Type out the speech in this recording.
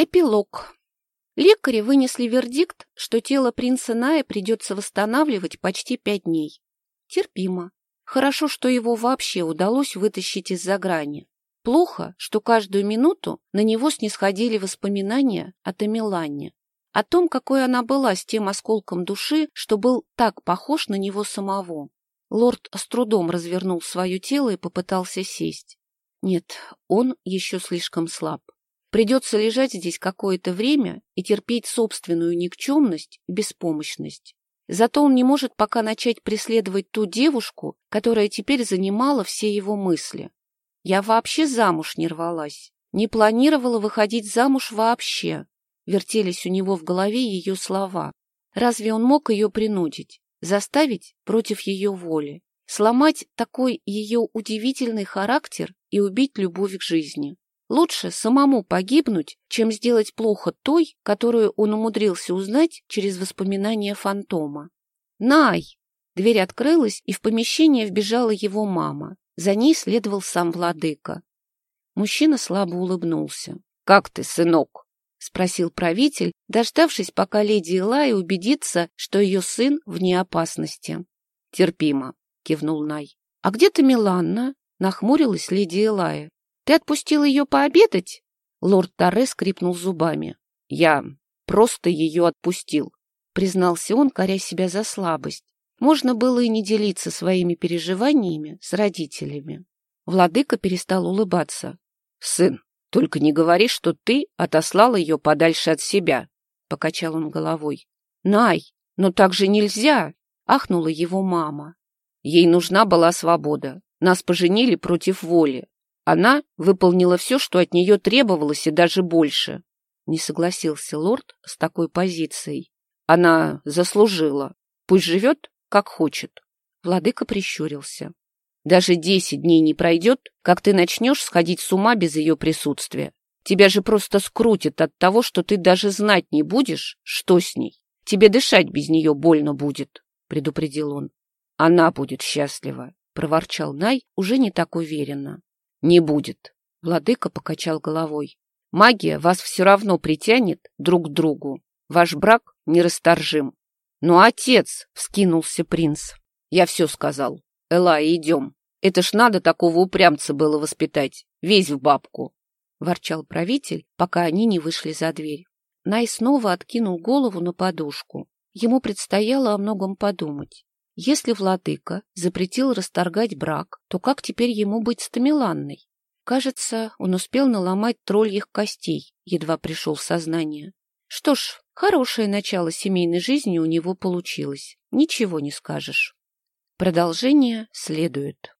Эпилог. Лекари вынесли вердикт, что тело принца Ная придется восстанавливать почти пять дней. Терпимо. Хорошо, что его вообще удалось вытащить из-за грани. Плохо, что каждую минуту на него снисходили воспоминания о Тамилане. О том, какой она была с тем осколком души, что был так похож на него самого. Лорд с трудом развернул свое тело и попытался сесть. Нет, он еще слишком слаб. Придется лежать здесь какое-то время и терпеть собственную никчемность и беспомощность. Зато он не может пока начать преследовать ту девушку, которая теперь занимала все его мысли. Я вообще замуж не рвалась, не планировала выходить замуж вообще. Вертелись у него в голове ее слова. Разве он мог ее принудить, заставить против ее воли, сломать такой ее удивительный характер и убить любовь к жизни? Лучше самому погибнуть, чем сделать плохо той, которую он умудрился узнать через воспоминания фантома. «Най!» Дверь открылась, и в помещение вбежала его мама. За ней следовал сам владыка. Мужчина слабо улыбнулся. «Как ты, сынок?» — спросил правитель, дождавшись, пока леди Илая убедится, что ее сын вне опасности. «Терпимо», — кивнул Най. «А где ты, Миланна?» — нахмурилась леди Илая. Ты отпустил ее пообедать? Лорд Торре скрипнул зубами. Я просто ее отпустил, признался он, коря себя за слабость. Можно было и не делиться своими переживаниями с родителями. Владыка перестал улыбаться. — Сын, только не говори, что ты отослал ее подальше от себя, — покачал он головой. — Най, но так же нельзя, — ахнула его мама. Ей нужна была свобода. Нас поженили против воли. Она выполнила все, что от нее требовалось, и даже больше. Не согласился лорд с такой позицией. Она заслужила. Пусть живет, как хочет. Владыка прищурился. Даже десять дней не пройдет, как ты начнешь сходить с ума без ее присутствия. Тебя же просто скрутит от того, что ты даже знать не будешь, что с ней. Тебе дышать без нее больно будет, — предупредил он. Она будет счастлива, — проворчал Най уже не так уверенно. Не будет. Владыка покачал головой. Магия вас все равно притянет друг к другу. Ваш брак нерасторжим. Но отец, вскинулся принц. Я все сказал. Элай, идем. Это ж надо такого упрямца было воспитать. Весь в бабку. Ворчал правитель, пока они не вышли за дверь. Най снова откинул голову на подушку. Ему предстояло о многом подумать. Если владыка запретил расторгать брак, то как теперь ему быть с Тамиланной? Кажется, он успел наломать тролльих костей, едва пришел в сознание. Что ж, хорошее начало семейной жизни у него получилось. Ничего не скажешь. Продолжение следует.